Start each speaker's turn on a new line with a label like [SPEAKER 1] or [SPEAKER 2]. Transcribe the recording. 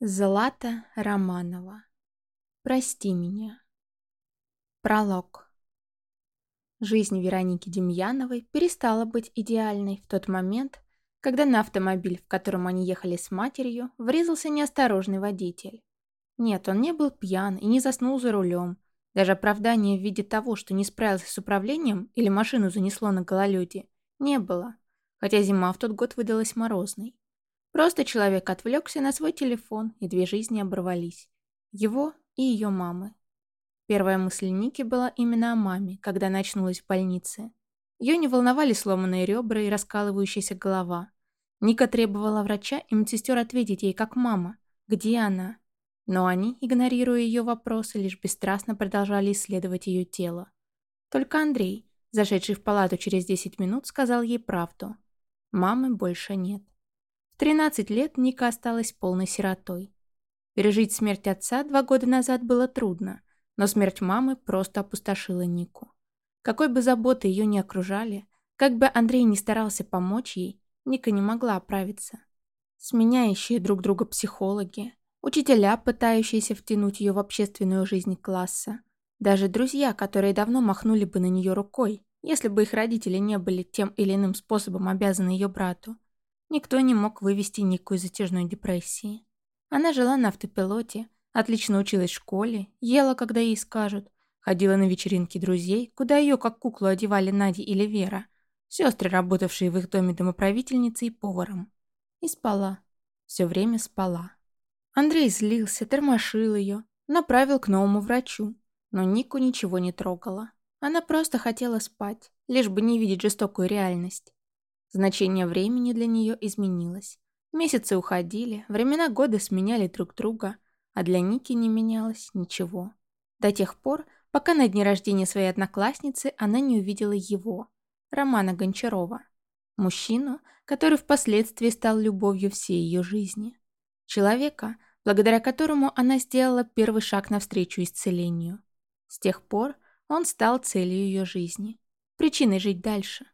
[SPEAKER 1] Злата Романова. Прости меня. Пролог. Жизнь Вероники Демьяновой перестала быть идеальной в тот момент, когда на автомобиль, в котором они ехали с матерью, врезался неосторожный водитель. Нет, он не был пьян и не заснул за рулем. Даже оправдания в виде того, что не справился с управлением или машину занесло на гололеде, не было, хотя зима в тот год выдалась морозной. Просто человек отвлекся на свой телефон, и две жизни оборвались. Его и ее мамы. Первая мысль Ники была именно о маме, когда она очнулась в больнице. Ее не волновали сломанные ребра и раскалывающаяся голова. Ника требовала врача и медсестер ответить ей, как мама, где она. Но они, игнорируя ее вопросы, лишь бесстрастно продолжали исследовать ее тело. Только Андрей, зашедший в палату через 10 минут, сказал ей правду. Мамы больше нет. В 13 лет Ника осталась полной сиротой. Пережить смерть отца два года назад было трудно, но смерть мамы просто опустошила Нику. Какой бы заботы ее ни окружали, как бы Андрей не старался помочь ей, Ника не могла оправиться. Сменяющие друг друга психологи, учителя, пытающиеся втянуть ее в общественную жизнь класса, даже друзья, которые давно махнули бы на нее рукой, если бы их родители не были тем или иным способом обязаны ее брату. Никто не мог вывести Нику из затяжной депрессии. Она жила на автопилоте, отлично училась в школе, ела, когда ей скажут, ходила на вечеринки друзей, куда ее как куклу одевали Надя или Вера, сестры, работавшие в их доме домоправительницей и поваром. И спала. Все время спала. Андрей злился, тормошил ее, направил к новому врачу, но Нику ничего не трогала. Она просто хотела спать, лишь бы не видеть жестокую реальность. Значение времени для нее изменилось. Месяцы уходили, времена года сменяли друг друга, а для Ники не менялось ничего. До тех пор, пока на дне рождения своей одноклассницы она не увидела его, Романа Гончарова. Мужчину, который впоследствии стал любовью всей ее жизни. Человека, благодаря которому она сделала первый шаг навстречу исцелению. С тех пор он стал целью ее жизни, причиной жить дальше.